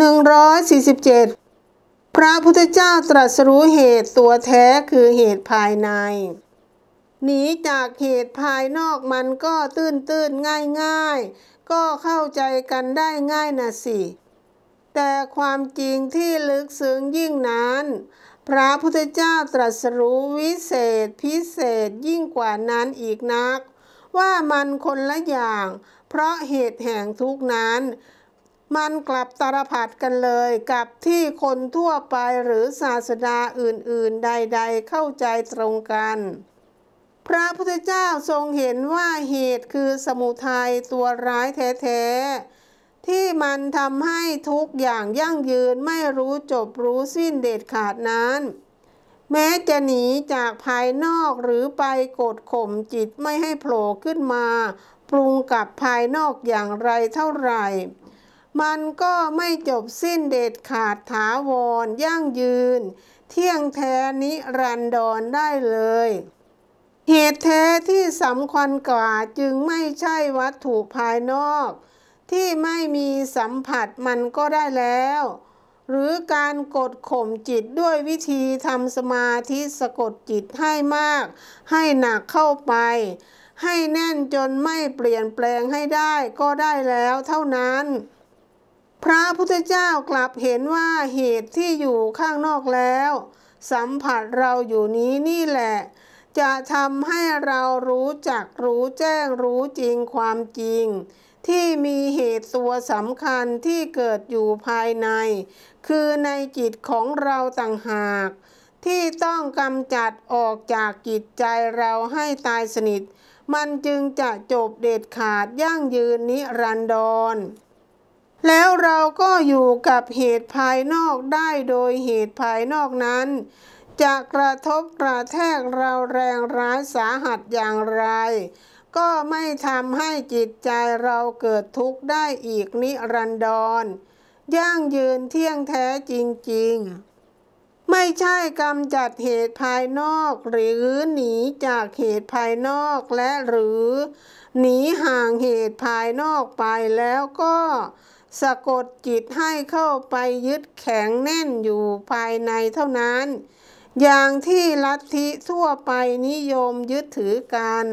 147 พระพุทธเจ้าตรัสรู้เหตุตัวแท้คือเหตุภายใน หนีจากเหตุภายนอกมันก็ตื้นตื้นง่ายง่ายก็เข้าใจกันได้ง่ายนะสิ แต่ความจริงที่ลึกซึ้งยิ่งนั้น พระพุทธเจ้าตรัสรู้วิเศษพิเศษยิ่งกว่านั้นอีกนัก ว่ามันคนละอย่าง เพราะเหตุแห่งทุกนั้น มันกลับตารผัดกันเลยกับที่คนทั่วไปหรือศาสดาอื่นๆ ใดๆ เข้าใจตรงกัน พระพุทธเจ้าทรงเห็นว่าเหตุคือสมุทัยตัวร้ายแท้ๆ ที่มันทำให้ทุกอย่างยั่งยืนไม่รู้จบรู้สิ้นเด็ดขาดนั้น แม้จะหนีจากภายนอกหรือไปกดข่มจิตไม่ให้โผล่ขึ้นมา ปรุงกับภายนอกอย่างไรเท่าไหร่ มันก็ไม่จบสิ้นเด็ดขาดถาวรยั่งยืน เที่ยงแท้นิรันดรได้เลย เหตุแท้ที่สำคัญกว่าจึงไม่ใช่วัตถุภายนอก ที่ไม่มีสัมผัสมันก็ได้แล้ว หรือการกดข่มจิตด้วยวิธีทำสมาธิสะกดจิตให้มาก ให้หนักเข้าไปให้แน่นจนไม่เปลี่ยนแปลงให้ได้ก็ได้แล้วเท่านั้น พระพุทธเจ้ากลับเห็นว่าเหตุที่อยู่ข้างนอกแล้ว สัมผัสเราอยู่นี้นี่แหละ จะทำให้เรารู้จักรู้แจ้งรู้จริงความจริง ที่มีเหตุตัวสำคัญที่เกิดอยู่ภายใน คือในจิตของเราต่างหาก ที่ต้องกำจัดออกจากจิตใจเราให้ตายสนิท มันจึงจะจบเด็ดขาดยั่งยืนนิรันดร แล้วเราก็อยู่กับเหตุภายนอกได้โดยเหตุภายนอกนั้น จะกระทบกระแทกเราแรงร้ายสาหัสอย่างไร ก็ไม่ทำให้จิตใจเราเกิดทุกข์ได้อีกนิรันดรยั่งยืนเที่ยงแท้จริงๆ ไม่ใช่กำจัดเหตุภายนอกหรือหนีจากเหตุภายนอกและหรือหนีห่างเหตุภายนอกไปแล้วก็ สะกดจิตให้เข้าไปยึดแข็งแน่นอยู่ภายในเท่านั้น อย่างที่ลัทธิทั่วไปนิยมยึดถือกัน